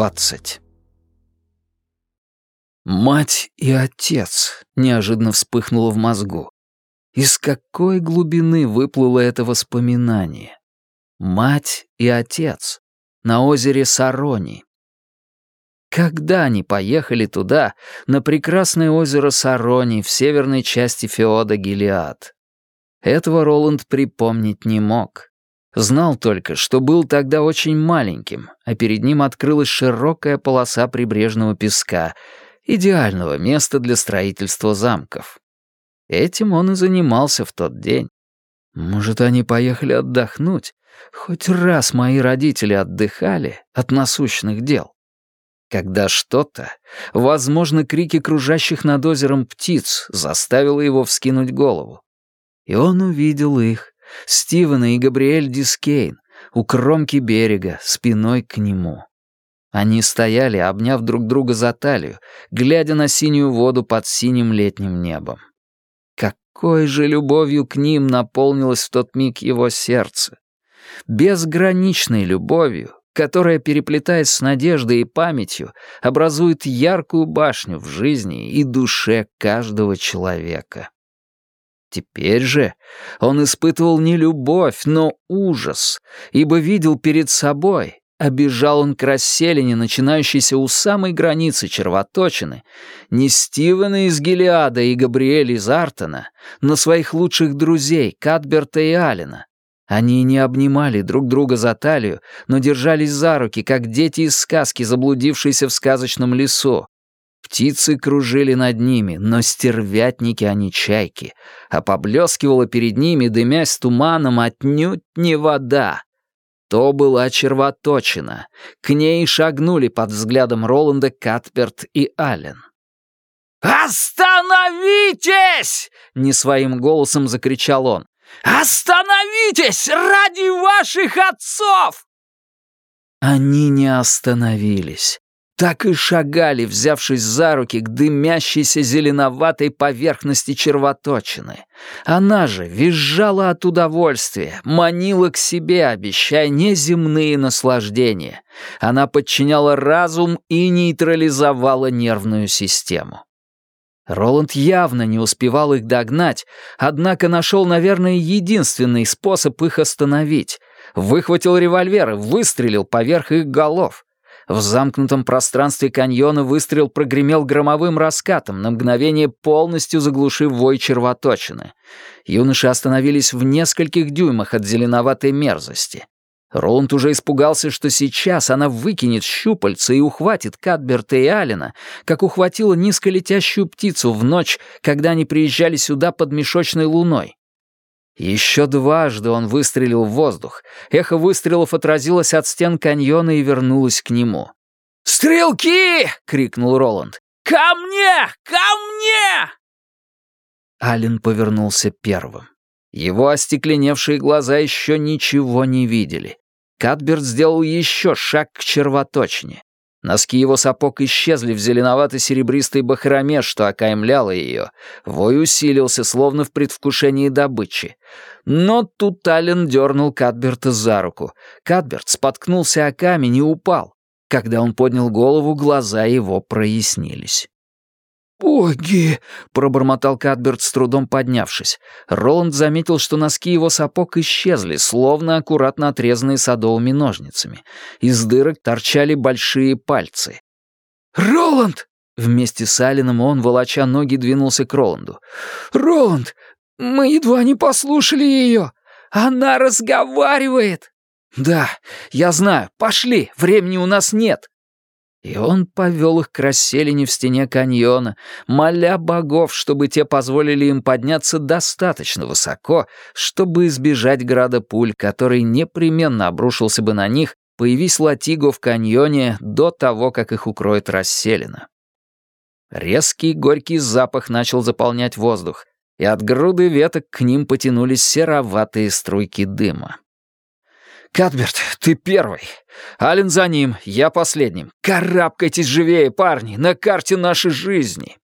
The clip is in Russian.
двадцать. Мать и отец неожиданно вспыхнуло в мозгу. Из какой глубины выплыло это воспоминание? Мать и отец на озере Сарони. Когда они поехали туда, на прекрасное озеро Сарони в северной части Феода Гелиад? Этого Роланд припомнить не мог. Знал только, что был тогда очень маленьким, а перед ним открылась широкая полоса прибрежного песка, идеального места для строительства замков. Этим он и занимался в тот день. Может, они поехали отдохнуть? Хоть раз мои родители отдыхали от насущных дел. Когда что-то, возможно, крики кружащих над озером птиц, заставило его вскинуть голову. И он увидел их, Стивена и Габриэль Дискейн у кромки берега, спиной к нему. Они стояли, обняв друг друга за талию, глядя на синюю воду под синим летним небом. Какой же любовью к ним наполнилось в тот миг его сердце. Безграничной любовью, которая, переплетаясь с надеждой и памятью, образует яркую башню в жизни и душе каждого человека. Теперь же он испытывал не любовь, но ужас, ибо видел перед собой, обижал он к расселине, начинающейся у самой границы червоточины, не Стивена из Гелиада и Габриэля из Артона, но своих лучших друзей Катберта и Алина. Они не обнимали друг друга за талию, но держались за руки, как дети из сказки, заблудившиеся в сказочном лесу, Птицы кружили над ними, но стервятники они чайки, а поблескивала перед ними, дымясь туманом, отнюдь не вода. То была червоточина. К ней шагнули под взглядом Роланда Катперт и Аллен. «Остановитесь!» — не своим голосом закричал он. «Остановитесь ради ваших отцов!» Они не остановились так и шагали, взявшись за руки к дымящейся зеленоватой поверхности червоточины. Она же визжала от удовольствия, манила к себе, обещая неземные наслаждения. Она подчиняла разум и нейтрализовала нервную систему. Роланд явно не успевал их догнать, однако нашел, наверное, единственный способ их остановить. Выхватил револьвер и выстрелил поверх их голов — в замкнутом пространстве каньона выстрел прогремел громовым раскатом, на мгновение полностью заглушив вой червоточины. Юноши остановились в нескольких дюймах от зеленоватой мерзости. Роланд уже испугался, что сейчас она выкинет щупальца и ухватит Кадберта и Алина, как ухватила низколетящую птицу в ночь, когда они приезжали сюда под мешочной луной. Еще дважды он выстрелил в воздух. Эхо выстрелов отразилось от стен каньона и вернулось к нему. «Стрелки!» — крикнул Роланд. «Ко мне! Ко мне!» Ален повернулся первым. Его остекленевшие глаза еще ничего не видели. Катберт сделал еще шаг к червоточине. Носки его сапог исчезли в зеленовато-серебристой бахроме, что окаймляло ее. Вой усилился, словно в предвкушении добычи. Но тут Аллен дернул Кадберта за руку. Кадберт споткнулся о камень и упал. Когда он поднял голову, глаза его прояснились. «Боги!» — пробормотал Кадберт, с трудом поднявшись. Роланд заметил, что носки его сапог исчезли, словно аккуратно отрезанные садовыми ножницами. Из дырок торчали большие пальцы. «Роланд!» Вместе с Алином он, волоча ноги, двинулся к Роланду. «Роланд, мы едва не послушали ее! Она разговаривает!» «Да, я знаю. Пошли, времени у нас нет!» И он повел их к расселине в стене каньона, моля богов, чтобы те позволили им подняться достаточно высоко, чтобы избежать града пуль, который непременно обрушился бы на них, появись Латиго в каньоне до того, как их укроет расселина. Резкий горький запах начал заполнять воздух, и от груды веток к ним потянулись сероватые струйки дыма. «Катберт, ты первый. Ален за ним, я последним. Карабкайтесь живее, парни, на карте нашей жизни!»